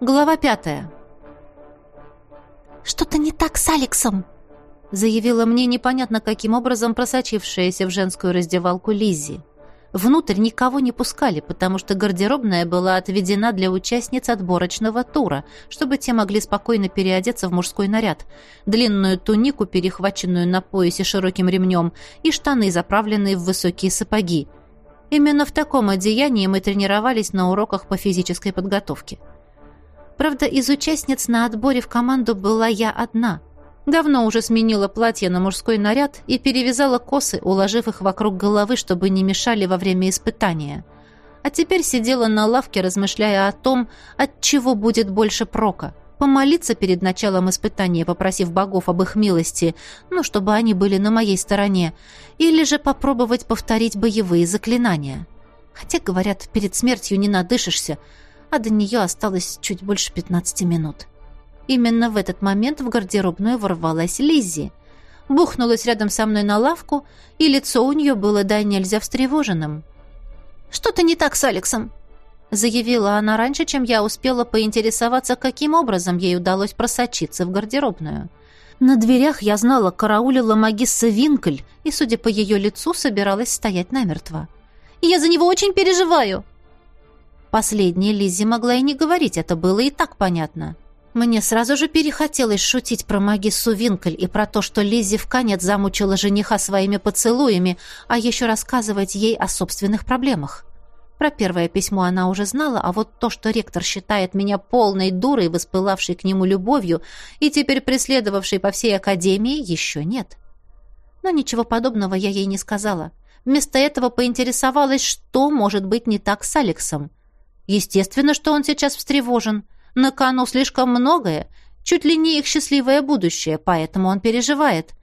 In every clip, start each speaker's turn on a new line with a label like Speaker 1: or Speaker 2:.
Speaker 1: Глава пятая.
Speaker 2: «Что-то не так с Алексом», —
Speaker 1: заявила мне непонятно каким образом просочившаяся в женскую раздевалку Лиззи. Внутрь никого не пускали, потому что гардеробная была отведена для участниц отборочного тура, чтобы те могли спокойно переодеться в мужской наряд, длинную тунику, перехваченную на поясе широким ремнем, и штаны, заправленные в высокие сапоги. Именно в таком одеянии мы тренировались на уроках по физической подготовке. Правда, из участниц на отборе в команду была я одна — Давно уже сменила платье на мужской наряд и перевязала косы, уложив их вокруг головы, чтобы не мешали во время испытания. А теперь сидела на лавке, размышляя о том, от чего будет больше прока. Помолиться перед началом испытания, попросив богов об их милости, ну, чтобы они были на моей стороне, или же попробовать повторить боевые заклинания. Хотя, говорят, перед смертью не надышишься, а до нее осталось чуть больше 15 минут. Именно в этот момент в гардеробную ворвалась Лиззи. Бухнулась рядом со мной на лавку, и лицо у нее было да нельзя встревоженным.
Speaker 2: «Что-то не так с Алексом», — заявила она раньше, чем я успела поинтересоваться, каким образом ей удалось просочиться в гардеробную. На дверях я знала, караулила магисса Винкль, и, судя по ее лицу, собиралась стоять намертво. «Я за него очень переживаю!» Последняя Лиззи могла и не говорить, это было и так понятно. Мне сразу же перехотелось шутить про магиссу Винкель и про то, что Лиззи в конец замучила жениха своими поцелуями, а еще рассказывать ей о собственных проблемах. Про первое письмо она уже знала, а вот то, что ректор считает меня полной дурой, воспылавшей к нему любовью и теперь преследовавшей по всей академии, еще нет. Но ничего подобного я ей не сказала. Вместо этого поинтересовалась, что может быть не так с Алексом. Естественно, что он сейчас встревожен — на кону слишком многое, чуть ли не их счастливое будущее, поэтому он переживает.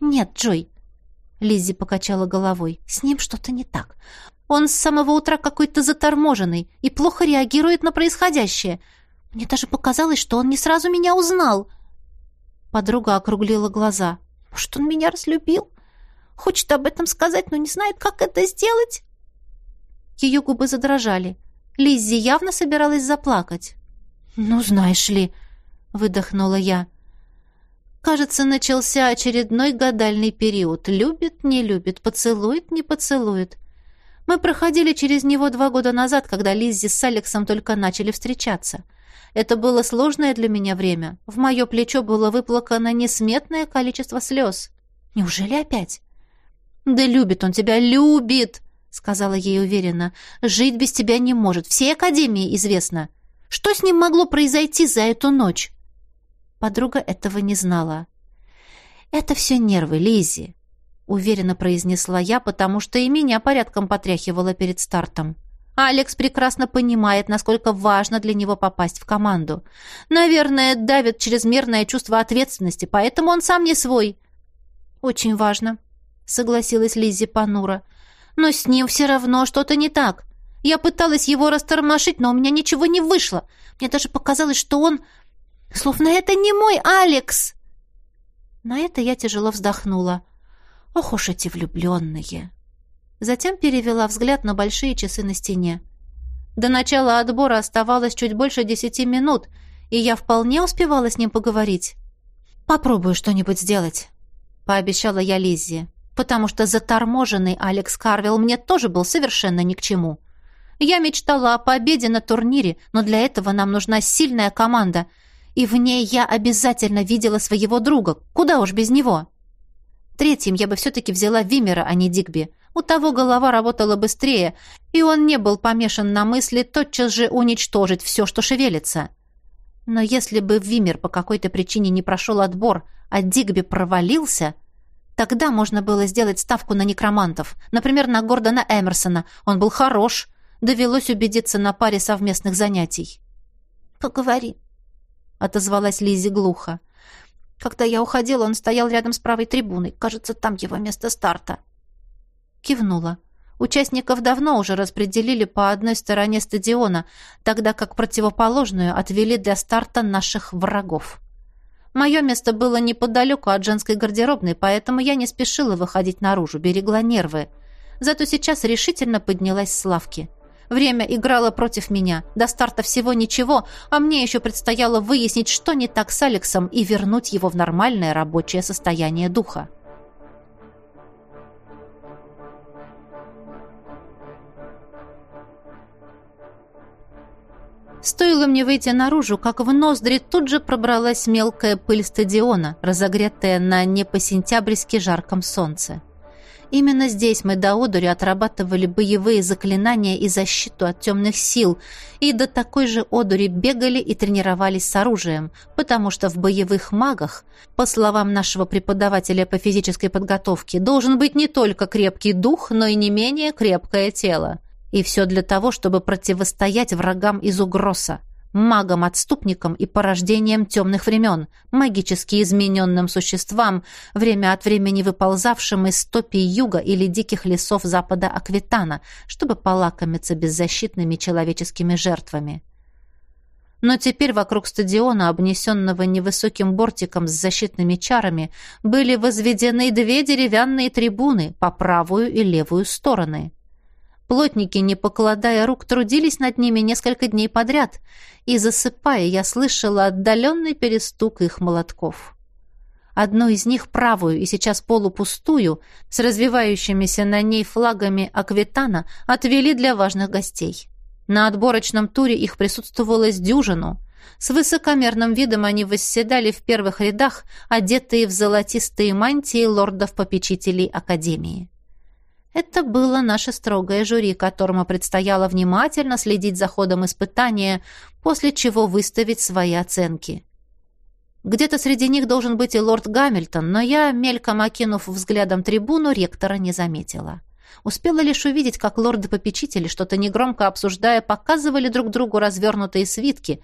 Speaker 2: «Нет, Джой», — Лиззи покачала головой, — «с ним что-то не так. Он с самого утра какой-то заторможенный и плохо реагирует на происходящее. Мне даже показалось, что он не сразу меня узнал». Подруга округлила глаза. «Может, он меня разлюбил? Хочет об этом сказать, но не знает, как это сделать?» Ее губы задрожали. Лиззи явно собиралась заплакать. «Ну, знаешь ли», — выдохнула я. Кажется, начался очередной гадальный период. Любит, не любит, поцелует, не поцелует. Мы проходили через него два года назад, когда Лиззи с Алексом только начали встречаться. Это было сложное для меня время. В мое плечо было выплакано несметное количество слез. Неужели опять? «Да любит он тебя, любит!» — сказала ей уверенно. «Жить без тебя не может. Всей Академии известно». Что с ним могло произойти за эту ночь? Подруга этого не знала. «Это все нервы, Лизи, уверенно произнесла я, потому что и меня порядком потряхивало перед стартом. Алекс прекрасно понимает, насколько важно для него попасть в команду. Наверное, давит чрезмерное чувство ответственности, поэтому он сам не свой. Очень важно, согласилась Лиззи понуро. Но с ним все равно что-то не так. Я пыталась его растормошить, но у меня ничего не вышло. Мне даже показалось, что он... Словно это не мой Алекс!» На это я тяжело вздохнула. «Ох уж эти влюбленные!» Затем перевела взгляд на большие часы на стене. До начала отбора оставалось чуть больше десяти минут, и я вполне успевала с ним поговорить. «Попробую что-нибудь сделать», — пообещала я Лиззе, потому что заторможенный Алекс Карвилл мне тоже был совершенно ни к чему. Я мечтала о победе на турнире, но для этого нам нужна сильная команда, и в ней я обязательно видела своего друга. Куда уж без него? Третьим я бы все-таки взяла Вимера, а не Дигби. У того голова работала быстрее, и он не был помешан на мысли тотчас же уничтожить все, что шевелится. Но если бы Вимер по какой-то причине не прошел отбор, а Дигби провалился, тогда можно было сделать ставку на некромантов. Например, на Гордона Эмерсона. Он был хорош, довелось убедиться на паре совместных занятий. «Поговори», — отозвалась Лизи глухо. «Когда я уходила, он стоял рядом с правой трибуной. Кажется, там его место старта». Кивнула. Участников давно уже распределили по одной стороне стадиона, тогда как противоположную отвели для старта наших врагов. Мое место было неподалеку от женской гардеробной, поэтому я не спешила выходить наружу, берегла нервы. Зато сейчас решительно поднялась с лавки —
Speaker 1: Время играло против меня. До старта всего ничего, а мне еще предстояло выяснить, что не так с Алексом, и вернуть его в нормальное рабочее состояние духа. Стоило мне выйти наружу, как в ноздри тут же пробралась мелкая пыль стадиона, разогретая на не по-сентябрьски жарком солнце. Именно здесь мы до одури отрабатывали боевые заклинания и защиту от темных сил, и до такой же одури бегали и тренировались с оружием, потому что в боевых магах, по словам нашего преподавателя по физической подготовке, должен быть не только крепкий дух, но и не менее крепкое тело. И все для того, чтобы противостоять врагам из угроса, магам-отступникам и порождениям темных времен, магически измененным существам, время от времени выползавшим из топий юга или диких лесов запада Аквитана, чтобы полакомиться беззащитными человеческими жертвами. Но теперь вокруг стадиона, обнесенного невысоким бортиком с защитными чарами, были возведены две деревянные трибуны по правую и левую стороны. Плотники, не покладая рук, трудились над ними несколько дней подряд, и, засыпая, я слышала отдаленный перестук их молотков. Одну из них, правую и сейчас полупустую, с развивающимися на ней флагами Аквитана, отвели для важных гостей. На отборочном туре их присутствовало с дюжину. С высокомерным видом они восседали в первых рядах, одетые в золотистые мантии лордов-попечителей Академии. Это было наше строгое жюри, которому предстояло внимательно следить за ходом испытания, после чего выставить свои оценки. Где-то среди них должен быть и лорд Гамильтон, но я, мельком окинув взглядом трибуну, ректора не заметила. Успела лишь увидеть, как лорды-попечители, что-то негромко обсуждая, показывали друг другу развернутые свитки,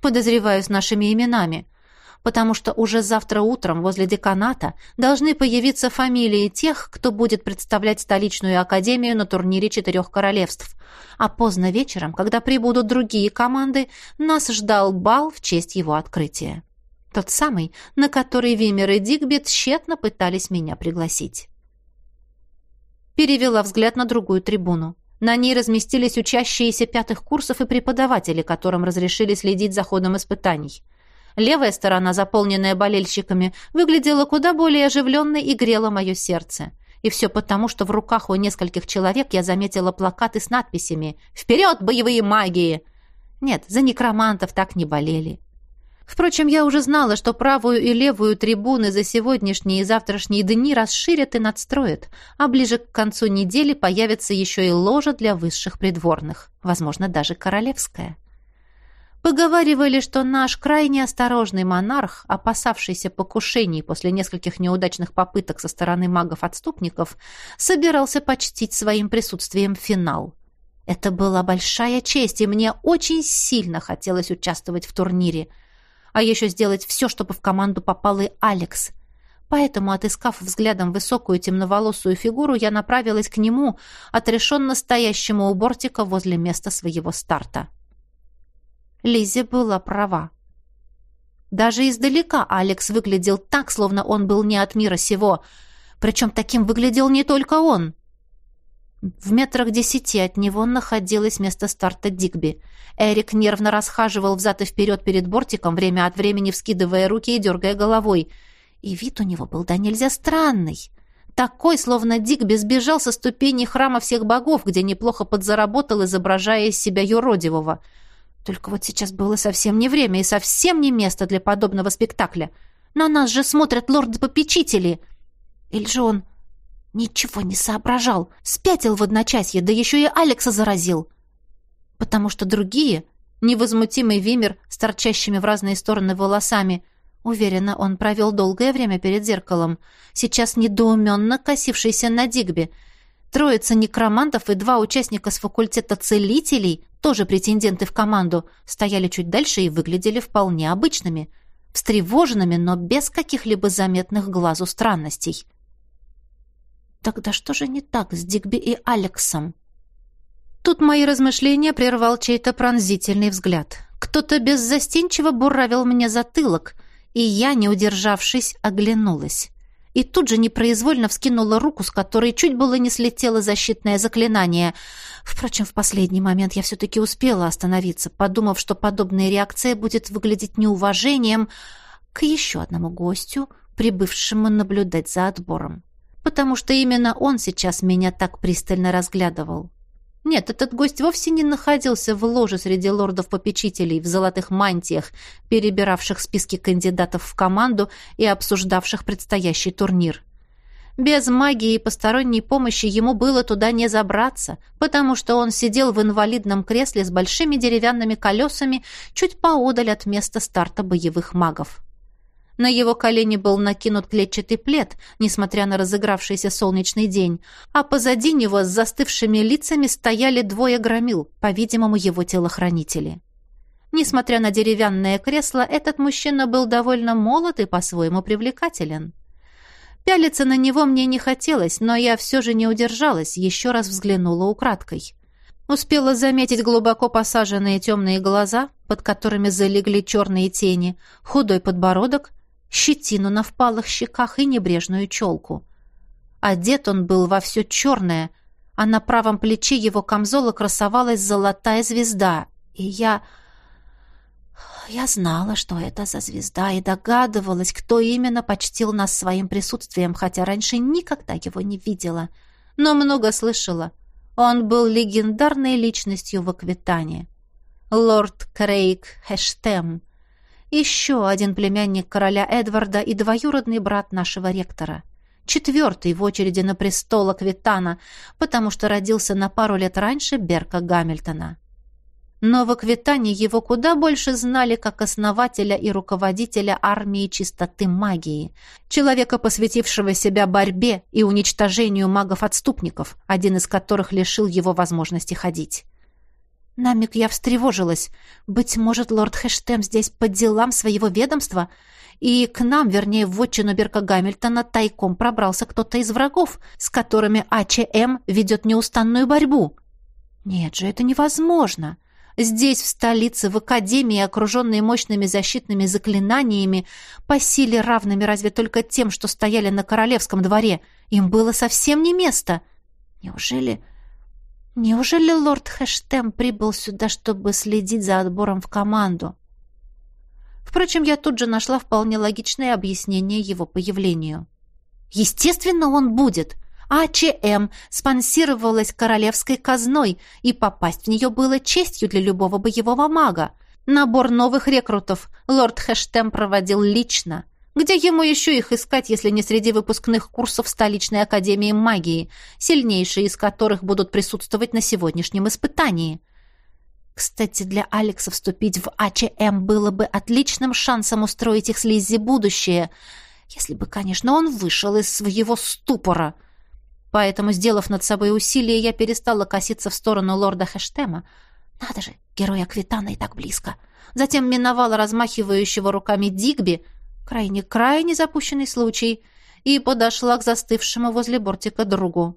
Speaker 1: подозреваю, с нашими именами — потому что уже завтра утром возле деканата должны появиться фамилии тех, кто будет представлять столичную академию на турнире четырех королевств. А поздно вечером, когда прибудут другие команды, нас ждал бал в честь его открытия. Тот самый, на который Вимер и Дигби тщетно пытались меня пригласить. Перевела взгляд на другую трибуну. На ней разместились учащиеся пятых курсов и преподаватели, которым разрешили следить за ходом испытаний. Левая сторона, заполненная болельщиками, выглядела куда более оживленной и грела мое сердце. И все потому, что в руках у нескольких человек я заметила плакаты с надписями «Вперед, боевые магии!» Нет, за некромантов так не болели. Впрочем, я уже знала, что правую и левую трибуны за сегодняшние и завтрашние дни расширят и надстроят, а ближе к концу недели появится еще и ложа для высших придворных, возможно, даже королевская. Поговаривали, что наш крайне осторожный монарх, опасавшийся покушений после нескольких неудачных попыток со стороны магов-отступников, собирался почтить своим присутствием финал. Это была большая честь, и мне очень сильно хотелось участвовать в турнире. А еще сделать все, чтобы в команду попал и Алекс. Поэтому, отыскав взглядом высокую темноволосую фигуру, я направилась к нему, отрешенно стоящему у бортика возле места своего старта. Лиззи была права. Даже издалека Алекс выглядел так, словно он был не от мира сего. Причем таким выглядел не только он. В метрах десяти от него находилось место старта Дигби. Эрик нервно расхаживал взад и вперед перед бортиком, время от времени вскидывая руки и дергая головой. И вид у него был да нельзя странный. Такой, словно Дигби сбежал со ступеней храма всех богов, где неплохо подзаработал, изображая из себя юродивого — только вот сейчас было совсем не время и совсем не место для подобного спектакля. На нас же смотрят лорды-попечители. Или же он ничего не соображал, спятил в одночасье, да еще и Алекса заразил. Потому что другие, невозмутимый Вимер с торчащими в разные стороны волосами, уверенно, он провел долгое время перед зеркалом, сейчас недоуменно косившийся на Дигби — Троица некромантов и два участника с факультета целителей, тоже претенденты в команду, стояли чуть дальше и выглядели вполне обычными, встревоженными, но без каких-либо заметных глазу странностей. Тогда что же не так с Дигби и Алексом? Тут мои размышления прервал чей-то пронзительный взгляд. Кто-то беззастенчиво буравил мне затылок, и я, не удержавшись, оглянулась.
Speaker 2: И тут же непроизвольно вскинула руку, с которой чуть было не слетело защитное заклинание. Впрочем, в последний момент я все-таки успела остановиться, подумав, что подобная реакция будет выглядеть неуважением к еще одному гостю, прибывшему наблюдать за отбором. Потому что именно он сейчас меня так пристально разглядывал. Нет, этот гость вовсе не находился в ложе среди лордов-попечителей в золотых мантиях, перебиравших списки кандидатов в команду и обсуждавших предстоящий турнир. Без магии и посторонней помощи ему было туда не забраться, потому что он сидел в инвалидном кресле с большими деревянными колесами чуть поодаль от места старта боевых магов. На его колени был накинут клетчатый плед, несмотря на разыгравшийся солнечный день, а позади него с застывшими лицами стояли двое громил, по-видимому, его телохранители. Несмотря на деревянное кресло, этот мужчина был довольно молод и по-своему привлекателен. Пялиться на него мне не хотелось, но я все же не удержалась, еще раз взглянула украдкой. Успела заметить глубоко посаженные темные глаза, под которыми залегли черные тени, худой подбородок щетину на впалых щеках и небрежную челку. Одет он был во все черное, а на правом плече его камзола красовалась золотая звезда. И я... Я знала, что это за звезда, и догадывалась, кто именно почтил нас своим присутствием, хотя раньше никогда его не видела. Но много слышала. Он был легендарной личностью в Аквитане. Лорд Крейг Хэштем — еще один племянник короля Эдварда и двоюродный брат нашего ректора. Четвертый в очереди на престол Аквитана, потому что родился на пару лет раньше Берка Гамильтона. Но в Аквитане его куда больше знали как основателя и руководителя армии чистоты магии, человека, посвятившего себя борьбе и уничтожению магов-отступников, один из которых лишил его возможности ходить. На миг я встревожилась. Быть может, лорд Хэштем здесь по делам своего ведомства, и к нам, вернее, в отчину Берка Гамильтона, тайком пробрался кто-то из врагов, с которыми АЧМ ведет неустанную борьбу. Нет же, это невозможно. Здесь, в столице, в академии, окруженной мощными защитными заклинаниями, по силе равными разве только тем, что стояли на королевском дворе, им было совсем не место. Неужели... Неужели лорд Хэштем прибыл сюда, чтобы следить за отбором в команду? Впрочем, я тут же нашла вполне логичное объяснение его появлению. Естественно, он будет. АЧМ спонсировалась королевской казной, и попасть в нее было честью для любого боевого мага. Набор новых рекрутов лорд Хэштем проводил лично. Где ему еще их искать, если не среди выпускных курсов столичной академии магии, сильнейшие из которых будут присутствовать на сегодняшнем испытании? Кстати, для Алекса вступить в АЧМ было бы отличным шансом устроить их с Лиззи будущее, если бы, конечно, он вышел из своего ступора. Поэтому, сделав над собой усилие, я перестала коситься в сторону лорда Хэштема. Надо же, герой Аквитана и так близко. Затем миновала размахивающего руками Дигби — крайне-крайне запущенный случай, и подошла к застывшему возле бортика другу.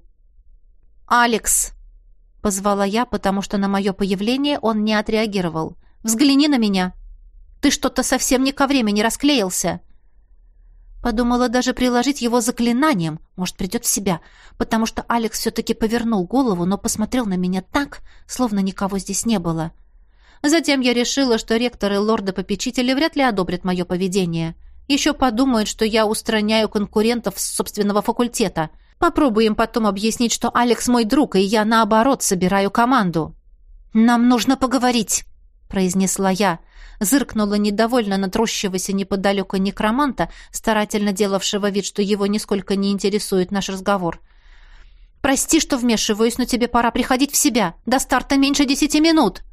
Speaker 2: «Алекс!» — позвала я, потому что на мое появление он не отреагировал. «Взгляни на меня! Ты что-то совсем не ко времени расклеился!» Подумала даже приложить его заклинанием, может, придет в себя, потому что Алекс все-таки повернул голову, но посмотрел на меня так, словно никого здесь не было. Затем я решила, что ректоры лорда-попечители вряд ли одобрят мое поведение — еще подумают, что я устраняю конкурентов с собственного факультета. Попробуем потом объяснить, что Алекс мой друг, и я, наоборот, собираю команду. «Нам нужно поговорить», — произнесла я. Зыркнула недовольно на трущегося неподалеку некроманта, старательно делавшего вид, что его нисколько не интересует наш разговор. «Прости, что вмешиваюсь, но тебе пора приходить в себя. До старта меньше десяти минут».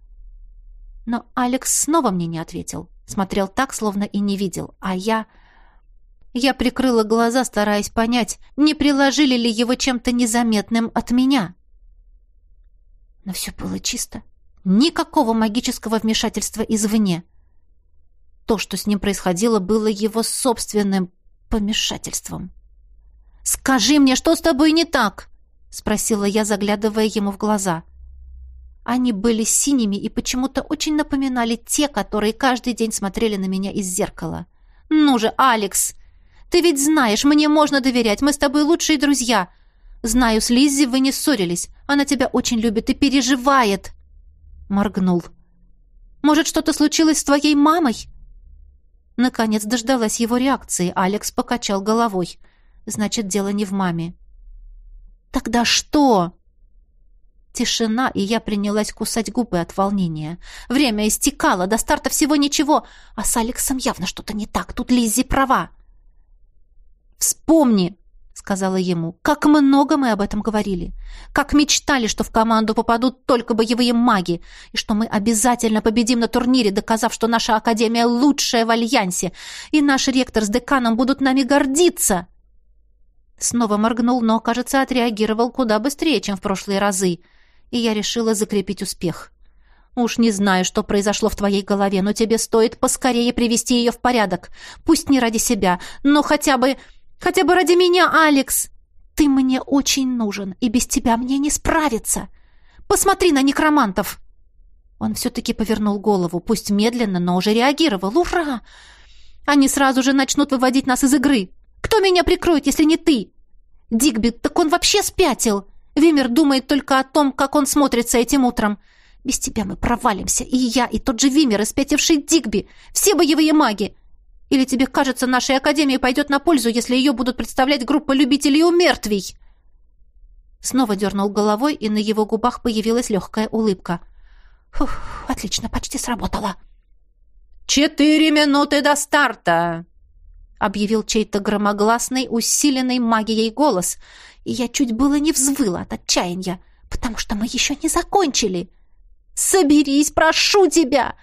Speaker 2: Но Алекс снова мне не ответил. Смотрел так, словно и не видел. А я... Я прикрыла глаза, стараясь понять, не приложили ли его чем-то незаметным от меня. Но все было чисто. Никакого магического вмешательства извне. То, что с ним происходило, было его собственным помешательством. «Скажи мне, что с тобой не так?» — спросила я, заглядывая ему в глаза. Они были синими и почему-то очень напоминали те, которые каждый день смотрели на меня из зеркала. «Ну же, Алекс! Ты ведь знаешь, мне можно доверять, мы с тобой лучшие друзья. Знаю, с Лиззи вы не ссорились. Она тебя очень любит и переживает. Моргнул. Может, что-то случилось с твоей мамой? Наконец дождалась его реакции. Алекс покачал головой. Значит, дело не в маме. Тогда что? Тишина, и я принялась кусать губы от волнения. Время истекало, до старта всего ничего, а с Алексом явно что-то не так. Тут Лиззи права. «Вспомни», — сказала ему, — «как много мы об этом говорили. Как мечтали, что в команду попадут только боевые маги, и что мы обязательно победим на турнире, доказав, что наша академия лучшая в Альянсе, и наш ректор с деканом будут нами гордиться». Снова моргнул, но, кажется, отреагировал куда быстрее, чем в прошлые разы и я решила закрепить успех. Уж не знаю, что произошло в твоей голове, но тебе стоит поскорее привести ее в порядок. Пусть не ради себя, но хотя бы... хотя бы ради меня, Алекс. Ты мне очень нужен, и без тебя мне не справиться. Посмотри на некромантов!» Он все-таки повернул голову, пусть медленно, но уже реагировал. «Ура! Они сразу же начнут выводить нас из игры. Кто меня прикроет, если не ты? Дигби, так он вообще спятил!» Вимер думает только о том, как он смотрится этим утром. Без тебя мы провалимся. И я, и тот же Вимер, испятивший Дигби. Все боевые маги. Или тебе кажется, нашей академии пойдет на пользу, если ее будут представлять группа любителей умертвий?» Снова дернул головой, и на его губах появилась легкая улыбка. «Фух, отлично, почти сработало».
Speaker 1: «Четыре минуты до старта!»
Speaker 2: объявил чей-то громогласный, усиленный магией голос, и я чуть было не взвыла от отчаяния, потому что мы еще не закончили. «Соберись, прошу тебя!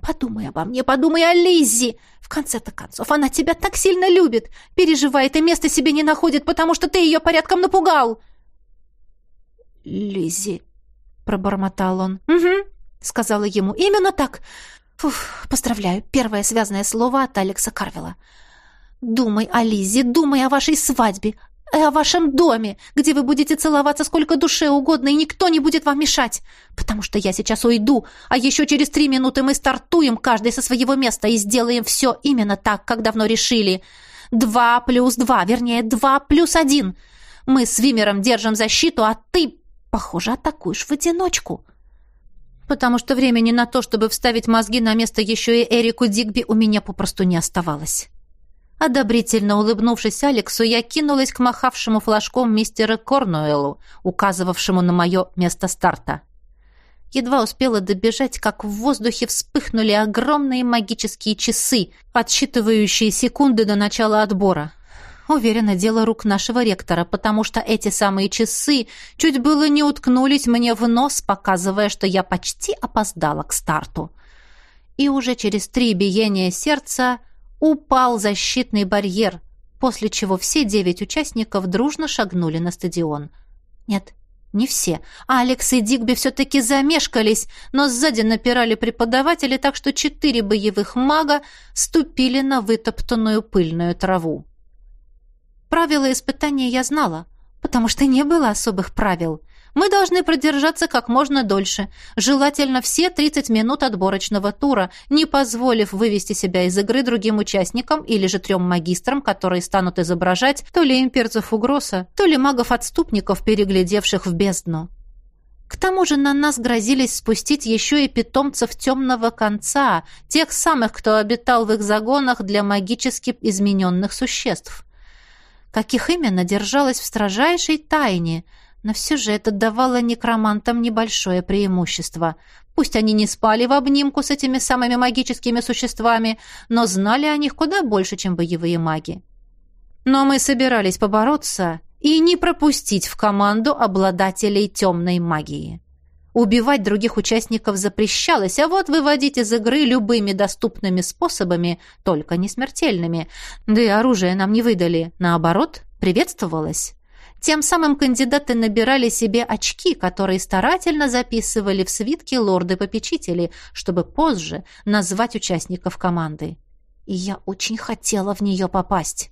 Speaker 2: Подумай обо мне, подумай о Лиззи! В конце-то концов, она тебя так сильно любит, переживает и места себе не находит, потому что ты ее порядком напугал!» «Лиззи», — пробормотал он. «Угу», — сказала ему, — «именно так. Фух, поздравляю, первое связанное слово от Алекса Карвела. Думай о Лизе, думай о вашей свадьбе, о вашем доме, где вы будете целоваться сколько душе угодно, и никто не будет вам мешать. Потому что я сейчас уйду, а еще через три минуты мы стартуем каждый со своего места и сделаем все именно так, как давно решили. Два плюс два, вернее, два плюс один. Мы с Вимером держим защиту, а ты, похоже, атакуешь в одиночку. Потому что времени на то, чтобы вставить мозги на место еще и Эрику Дигби, у меня попросту не оставалось. Одобрительно улыбнувшись Алексу, я кинулась к махавшему флажком мистера Корнуэлу, указывавшему на мое место старта. Едва успела добежать, как в воздухе вспыхнули огромные магические часы, отсчитывающие секунды до начала отбора. Уверена, дело рук нашего ректора, потому что эти самые часы чуть было не уткнулись мне в нос, показывая, что я почти опоздала к старту. И уже через три биения сердца упал защитный барьер, после чего все девять участников дружно шагнули на стадион. Нет, не все. Алекс и Дигби все-таки замешкались, но сзади напирали преподаватели, так что четыре боевых мага ступили на вытоптанную пыльную траву. Правила испытания я знала, потому что не было особых правил — мы должны продержаться как можно дольше, желательно все 30 минут отборочного тура, не позволив вывести себя из игры другим участникам или же трем магистрам, которые станут изображать то ли имперцев угроза, то ли магов-отступников, переглядевших в бездну. К тому же на нас грозились спустить еще и питомцев темного конца, тех самых, кто обитал в их загонах для магически измененных существ. Каких именно держалось в строжайшей тайне – но все же это давало некромантам небольшое преимущество. Пусть они не спали в обнимку с этими самыми магическими существами, но знали о них куда больше, чем боевые маги. Но мы собирались побороться и не пропустить в команду обладателей темной магии. Убивать других участников запрещалось, а вот выводить из игры любыми доступными способами, только не смертельными. Да и оружие нам не выдали. Наоборот, приветствовалось. Тем самым кандидаты набирали себе очки, которые старательно записывали в свитки лорды-попечители, чтобы позже назвать участников команды. И я очень хотела в нее попасть.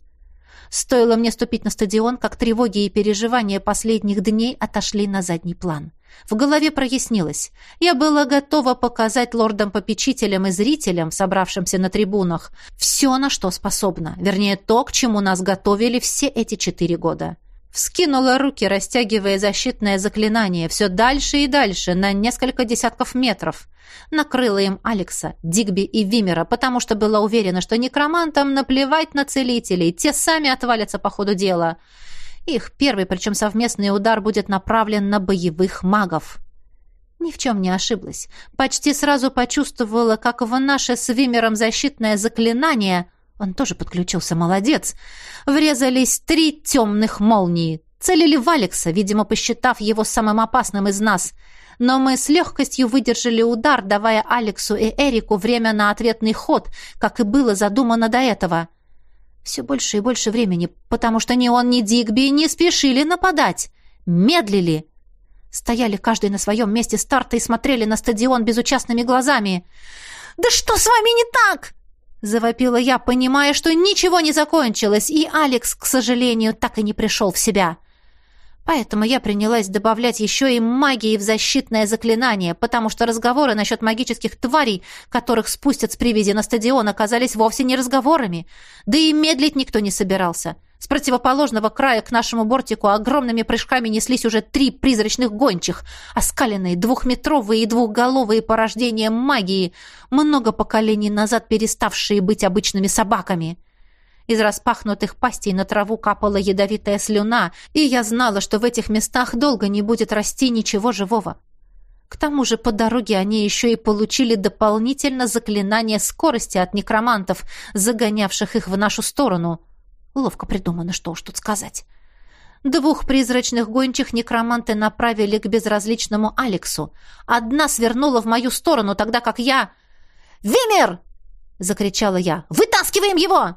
Speaker 2: Стоило мне ступить на стадион, как тревоги и переживания последних дней отошли на задний план.
Speaker 1: В голове прояснилось. Я была готова показать лордам-попечителям и зрителям, собравшимся на трибунах, все, на что способна. Вернее, то, к чему нас готовили все эти четыре года. Вскинула руки, растягивая защитное заклинание все дальше и дальше, на несколько десятков метров. Накрыла им Алекса, Дигби и Вимера, потому что была уверена, что некромантам наплевать на целителей, те сами отвалятся по ходу дела. Их первый, причем совместный удар будет направлен на боевых магов. Ни в чем не ошиблась. Почти сразу почувствовала, как в наше с Вимером защитное заклинание — он тоже подключился, молодец. Врезались три темных молнии. Целили в Алекса, видимо, посчитав его самым опасным из нас. Но мы с легкостью выдержали удар, давая Алексу и Эрику время на ответный ход, как и было задумано до этого. Все больше и больше времени, потому что ни он, ни Дигби не спешили нападать. Медлили. Стояли каждый на своем месте старта и смотрели на стадион безучастными глазами. «Да что с вами не так?» Завопила я, понимая, что ничего не закончилось, и Алекс, к сожалению, так и не пришел в себя. Поэтому я принялась добавлять еще и магии в защитное заклинание, потому что разговоры насчет магических тварей, которых спустят с привязи на стадион, оказались вовсе не разговорами. Да и медлить никто не собирался. С противоположного края к нашему бортику огромными прыжками неслись уже три призрачных гончих, оскаленные, двухметровые и двухголовые порождения магии, много поколений назад переставшие быть обычными собаками. Из распахнутых пастей на траву капала ядовитая слюна, и я знала, что в этих местах долго не будет расти ничего живого. К тому же по дороге они еще и получили дополнительно заклинание скорости от некромантов, загонявших их в нашу сторону — Ловко придумано, что уж тут сказать. Двух призрачных гончих некроманты направили к безразличному Алексу. Одна свернула в мою сторону, тогда как я... «Вимер!» — закричала я. «Вытаскиваем его!»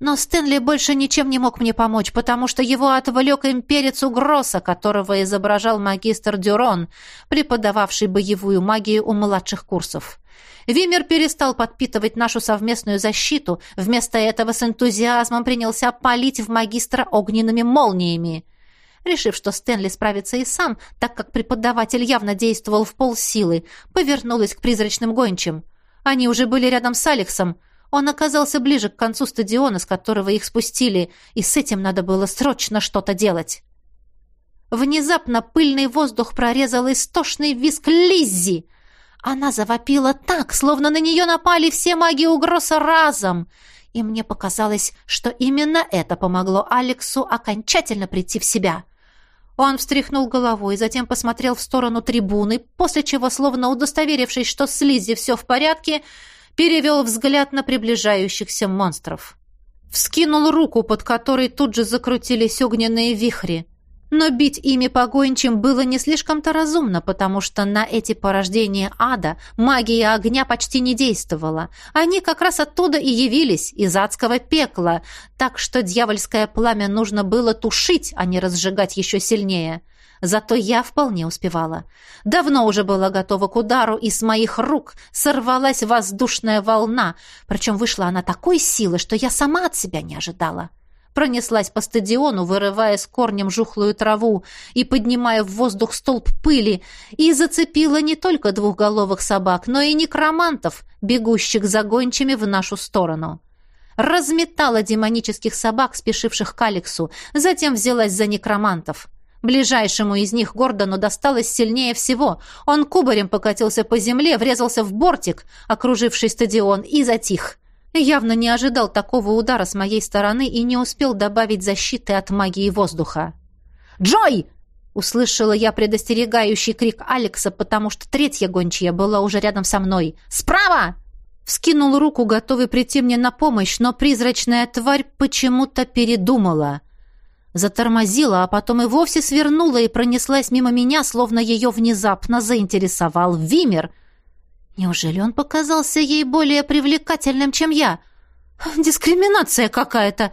Speaker 1: Но Стэнли больше ничем не мог мне помочь, потому что его отвлек имперец Угроса, которого изображал магистр Дюрон, преподававший боевую магию у младших курсов. Вимер перестал подпитывать нашу совместную защиту, вместо этого с энтузиазмом принялся палить в магистра огненными молниями. Решив, что Стэнли справится и сам, так как преподаватель явно действовал в полсилы, повернулась к призрачным гончим. Они уже были рядом с Алексом. Он оказался ближе к концу стадиона, с которого их спустили, и с этим надо было срочно что-то делать. Внезапно пыльный воздух прорезал истошный визг Лиззи — она завопила так, словно на нее напали все маги угроза разом. И мне показалось, что именно это помогло Алексу окончательно прийти в себя. Он встряхнул головой, затем посмотрел в сторону трибуны, после чего, словно удостоверившись, что с Лиззи все в порядке, перевел взгляд на приближающихся монстров. Вскинул руку, под которой тут же закрутились огненные вихри. Но бить ими погончим было не слишком-то разумно, потому что на эти порождения ада магия огня почти не действовала. Они как раз оттуда и явились, из адского пекла, так что дьявольское пламя нужно было тушить, а не разжигать еще сильнее. Зато я вполне успевала. Давно уже была готова к удару, и с моих рук сорвалась воздушная волна, причем вышла она такой силы, что я сама от себя не ожидала пронеслась по стадиону, вырывая с корнем жухлую траву и поднимая в воздух столб пыли, и зацепила не только двухголовых собак, но и некромантов, бегущих за гончими в нашу сторону. Разметала демонических собак, спешивших к Алексу, затем взялась за некромантов. Ближайшему из них Гордону досталось сильнее всего. Он кубарем покатился по земле, врезался в бортик, окруживший стадион, и затих. Явно не ожидал такого удара с моей стороны и не успел добавить защиты от магии воздуха. «Джой!» — услышала я предостерегающий крик Алекса, потому что третья гончая была уже рядом со мной. «Справа!» Вскинул руку, готовый прийти мне на помощь, но призрачная тварь почему-то передумала. Затормозила, а потом и вовсе свернула и пронеслась мимо меня, словно ее внезапно заинтересовал Вимер, Неужели он показался ей более привлекательным, чем я? Дискриминация какая-то,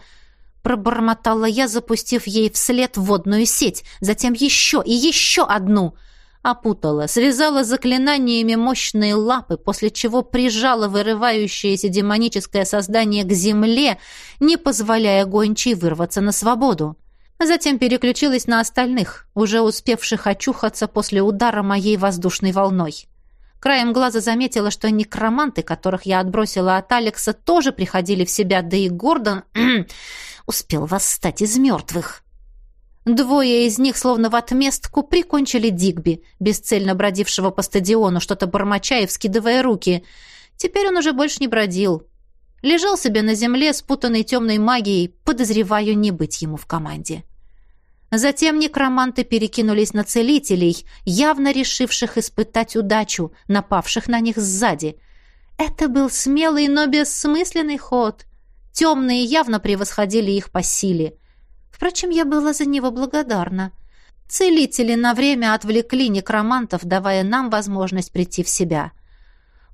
Speaker 1: пробормотала я, запустив ей вслед водную сеть, затем еще и еще одну. Опутала, связала заклинаниями мощные лапы, после чего прижала вырывающееся демоническое создание к земле, не позволяя гончей вырваться на свободу. Затем переключилась на остальных, уже успевших очухаться после удара моей воздушной волной. Краем глаза заметила, что некроманты, которых я отбросила от Алекса, тоже приходили в себя, да и Гордон успел восстать из мертвых. Двое из них, словно в отместку, прикончили Дигби, бесцельно бродившего по стадиону, что-то бормоча и вскидывая руки. Теперь он уже больше не бродил. Лежал себе на земле, спутанной темной магией, подозреваю не быть ему в команде. Затем некроманты перекинулись на целителей, явно решивших испытать удачу, напавших на них сзади. Это был смелый, но бессмысленный ход. Темные явно превосходили их по силе. Впрочем, я была за него благодарна. Целители на время отвлекли некромантов, давая нам возможность прийти в себя.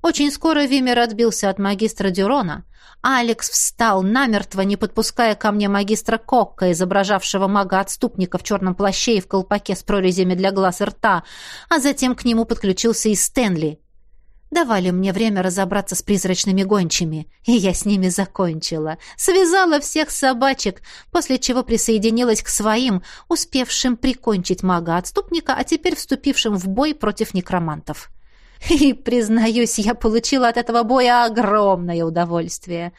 Speaker 1: Очень скоро Вимер отбился от магистра Дюрона. Алекс встал намертво, не подпуская ко мне магистра Кокка, изображавшего мага-отступника в черном плаще и в колпаке с прорезями для глаз и рта, а затем к нему подключился и Стэнли. Давали мне время разобраться с призрачными гончими, и я с ними закончила. Связала всех собачек, после чего присоединилась к своим, успевшим прикончить мага-отступника, а теперь вступившим в бой против некромантов. И, признаюсь, я получила от этого боя огромное удовольствие.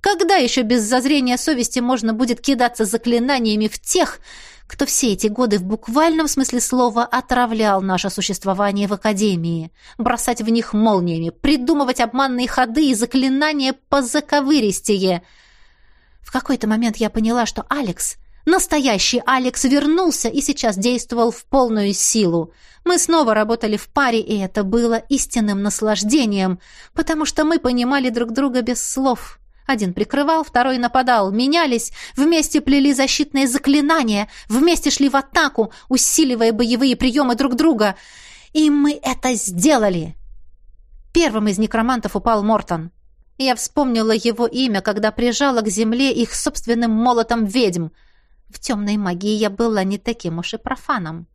Speaker 1: Когда еще без зазрения совести можно будет кидаться заклинаниями в тех, кто все эти годы в буквальном смысле слова отравлял наше существование в Академии, бросать в них молниями, придумывать обманные ходы и заклинания по заковыристее. В какой-то момент я поняла, что Алекс — Настоящий Алекс вернулся и сейчас действовал в полную силу. Мы снова работали в паре, и это было истинным наслаждением, потому что мы понимали друг друга без слов. Один прикрывал, второй нападал, менялись, вместе плели защитные заклинания, вместе шли в атаку, усиливая боевые приемы друг друга. И мы это сделали. Первым из некромантов упал Мортон. Я вспомнила его имя, когда прижала к земле их собственным молотом ведьм — в темной магии я была не таким уж и профаном.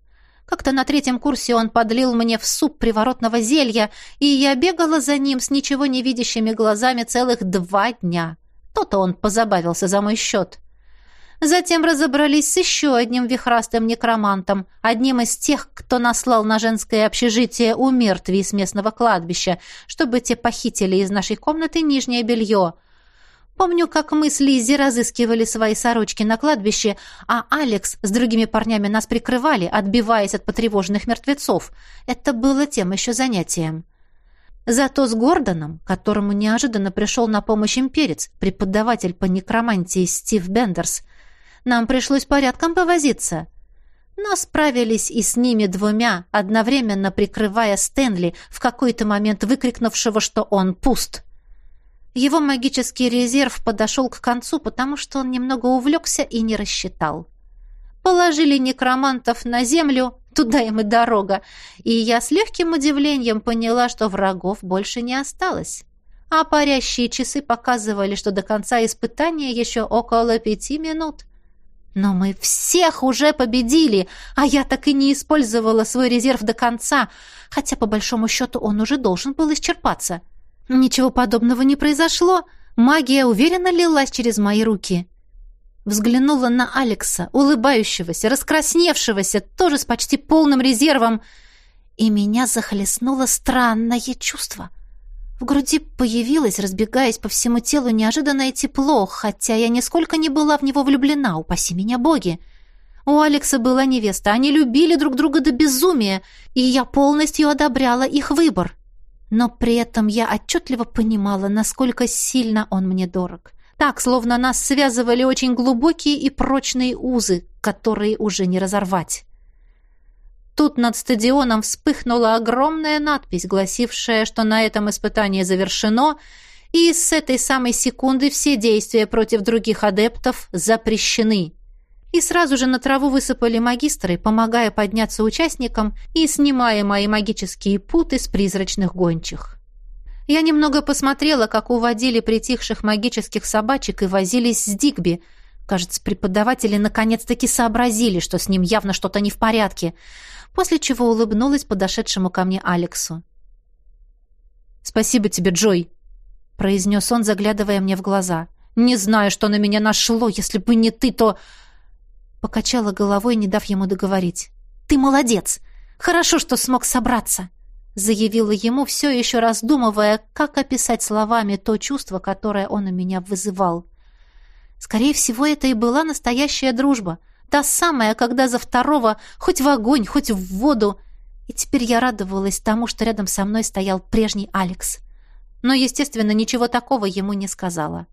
Speaker 1: Как-то на третьем курсе он подлил мне в суп приворотного зелья, и я бегала за ним с ничего не видящими глазами целых два дня. То-то он позабавился за мой счет. Затем разобрались с еще одним вихрастым некромантом, одним из тех, кто наслал на женское общежитие у с местного кладбища, чтобы те похитили из нашей комнаты нижнее белье — Помню, как мы с Лиззи разыскивали свои сорочки на кладбище, а Алекс с другими парнями нас прикрывали, отбиваясь от потревоженных мертвецов. Это было тем еще занятием. Зато с Гордоном, которому неожиданно пришел на помощь имперец, преподаватель по некромантии Стив Бендерс, нам пришлось порядком повозиться. Но справились и с ними двумя, одновременно прикрывая Стэнли, в какой-то момент выкрикнувшего, что он пуст. Его магический резерв подошел к концу, потому что он немного увлекся и не рассчитал. Положили некромантов на землю, туда им и дорога, и я с легким удивлением поняла, что врагов больше не осталось. А парящие часы показывали, что до конца испытания еще около пяти минут. Но мы всех уже победили, а я так и не использовала свой резерв до конца, хотя по большому счету он уже должен был исчерпаться. — Ничего подобного не произошло. Магия уверенно лилась через мои руки. Взглянула на Алекса, улыбающегося, раскрасневшегося, тоже с почти полным резервом, и меня захлестнуло странное чувство. В груди появилось, разбегаясь по всему телу, неожиданное тепло, хотя я нисколько не была в него влюблена, упаси меня боги. У Алекса была невеста, они любили друг друга до безумия, и я полностью одобряла их выбор. Но при этом я отчетливо понимала, насколько сильно он мне дорог. Так, словно нас связывали очень глубокие и прочные узы, которые уже не разорвать. Тут над стадионом вспыхнула огромная надпись, гласившая, что на этом испытание завершено, и с этой самой секунды все действия против других адептов запрещены и сразу же на траву высыпали магистры, помогая подняться участникам и снимая мои магические путы с призрачных гончих. Я немного посмотрела, как уводили притихших магических собачек и возились с Дигби. Кажется, преподаватели наконец-таки сообразили, что с ним явно что-то не в порядке, после чего улыбнулась подошедшему ко мне Алексу. «Спасибо тебе, Джой», — произнес он, заглядывая мне в глаза. «Не знаю, что на меня нашло. Если бы не ты, то...»
Speaker 2: Покачала головой, не дав ему договорить. «Ты молодец! Хорошо, что смог собраться!» Заявила ему, все еще раздумывая, как описать словами то чувство, которое он у меня вызывал. Скорее всего, это и была настоящая дружба. Та самая, когда за второго хоть в огонь, хоть в воду. И теперь я радовалась тому, что рядом со мной стоял прежний Алекс. Но, естественно, ничего такого ему не сказала.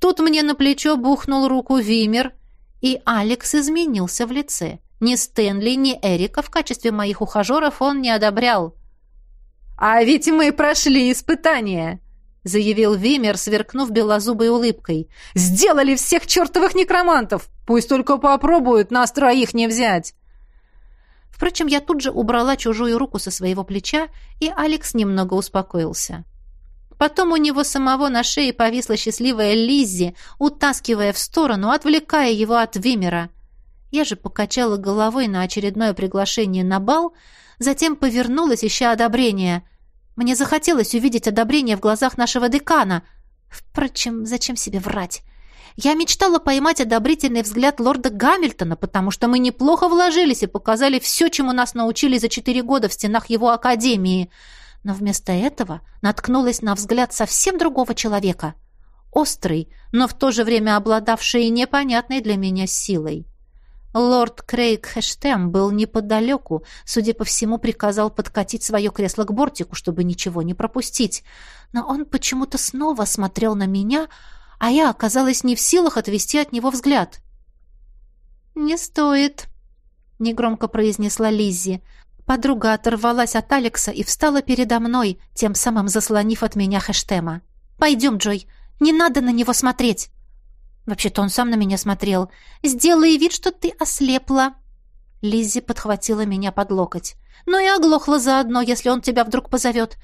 Speaker 2: Тут мне на плечо бухнул руку Вимер, и Алекс изменился в лице. Ни Стэнли, ни Эрика в качестве моих ухажеров он не одобрял. «А ведь мы прошли испытание!» — заявил Вимер, сверкнув белозубой улыбкой. «Сделали всех чертовых некромантов! Пусть только попробуют нас троих не взять!» Впрочем, я тут же убрала чужую руку со своего плеча, и Алекс немного успокоился. Потом у него самого на шее повисла счастливая Лиззи, утаскивая в сторону, отвлекая его от Вимера. Я же покачала головой на очередное приглашение на бал, затем повернулась, ища одобрения. Мне захотелось увидеть одобрение в глазах нашего декана. Впрочем, зачем себе врать? Я мечтала поймать одобрительный взгляд лорда Гамильтона, потому что мы неплохо вложились и показали все, чему нас научили за четыре года в стенах его академии — но вместо этого наткнулась на взгляд совсем другого человека. Острый, но в то же время обладавший непонятной для меня силой. Лорд Крейг Хэштем был неподалеку, судя по всему, приказал подкатить свое кресло к бортику, чтобы ничего не пропустить. Но он почему-то снова смотрел на меня, а я оказалась не в силах отвести от него взгляд. «Не стоит», — негромко произнесла Лиззи. Подруга оторвалась от Алекса и встала передо мной, тем самым заслонив от меня хэштема. «Пойдем, Джой, не надо на него смотреть!» «Вообще-то он сам на меня смотрел. Сделай вид, что ты ослепла!» Лиззи подхватила меня под локоть. «Ну и оглохла заодно, если он тебя вдруг позовет.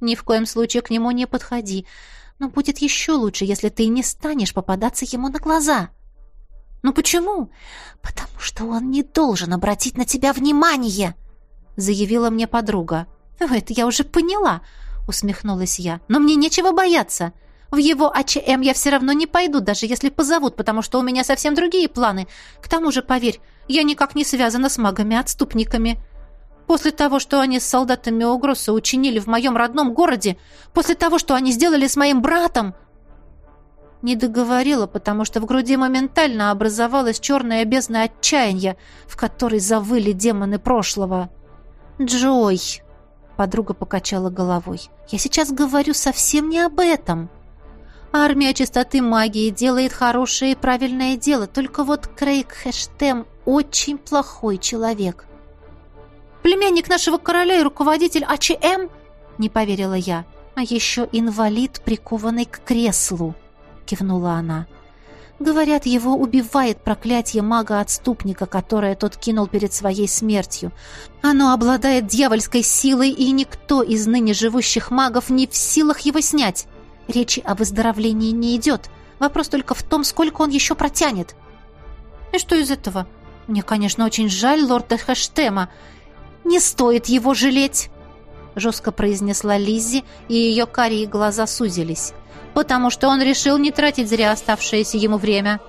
Speaker 2: Ни в коем случае к нему не подходи. Но будет еще лучше, если ты не станешь попадаться ему на глаза». «Ну почему?» «Потому что он не должен обратить на тебя внимание!» Заявила мне подруга. «Это я уже поняла», — усмехнулась я. «Но мне нечего бояться. В его АЧМ я все равно не пойду, даже если позовут, потому что у меня совсем другие планы. К тому же, поверь, я никак не связана с магами-отступниками. После того, что они с солдатами Угроса учинили в моем родном городе, после того, что они сделали с моим братом...» Не договорила, потому что в груди моментально образовалась черная бездна отчаяния, в которой завыли демоны прошлого. «Джой!» — подруга покачала головой. «Я сейчас говорю совсем не об этом. Армия чистоты магии делает хорошее и правильное дело, только вот Крейг Хэштем очень плохой человек». «Племянник нашего короля и руководитель АЧМ?» — не поверила я. «А еще инвалид, прикованный к креслу», — кивнула она. Говорят, его убивает проклятие мага-отступника, которое тот кинул перед своей смертью. Оно обладает дьявольской силой, и никто из ныне живущих магов не в силах его снять. Речи о выздоровлении не идет. Вопрос только в том, сколько он еще протянет. И что из этого? Мне, конечно, очень жаль лорда Хэштема. Не стоит его жалеть, жестко произнесла Лиззи, и ее карие глаза сузились потому что он решил не тратить зря оставшееся ему время.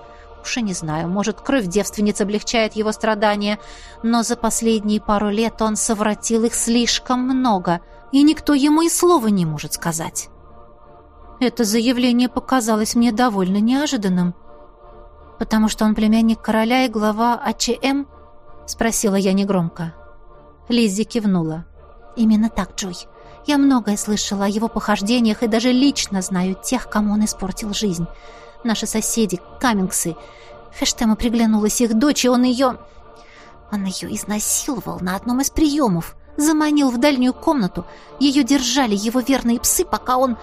Speaker 2: Уж и не знаю, может, кровь девственниц облегчает его страдания, но за последние пару лет он совратил их слишком много, и никто ему и слова не может сказать. Это заявление показалось мне довольно неожиданным. «Потому что он племянник короля и глава АЧМ?» — спросила я негромко. Лиззи кивнула. «Именно так, Джой. Я многое слышала о его похождениях и даже лично знаю тех, кому он испортил жизнь. Наши соседи, Каммингсы. Хэштему приглянулась их дочь, и он ее... Он ее изнасиловал на одном из приемов. Заманил в дальнюю комнату. Ее держали его верные псы, пока он...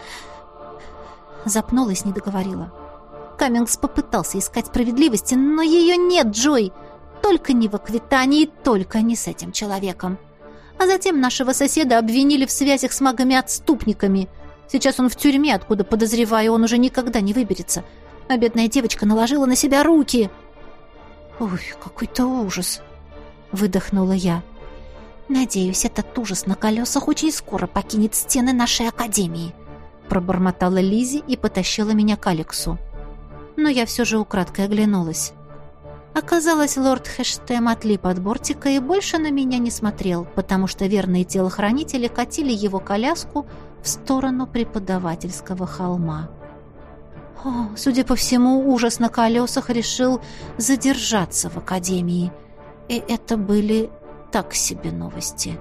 Speaker 2: Запнулась, не договорила. Каммингс попытался искать справедливости, но ее нет, Джой. Только не в Аквитании, только не с этим человеком. А затем нашего соседа обвинили в связях с магами-отступниками. Сейчас он в тюрьме, откуда, подозреваю, он уже никогда не выберется. А бедная девочка наложила на себя руки. «Ой, какой-то ужас!» — выдохнула я. «Надеюсь, этот ужас на колесах очень скоро покинет стены нашей академии», — пробормотала Лизи и потащила меня к Алексу. Но я все же украдкой оглянулась. Оказалось, лорд Хэштем отлип от бортика и больше на меня не смотрел, потому что верные телохранители катили его коляску в сторону преподавательского холма. О, судя по всему, ужас на колесах решил задержаться в академии. И это были так себе новости.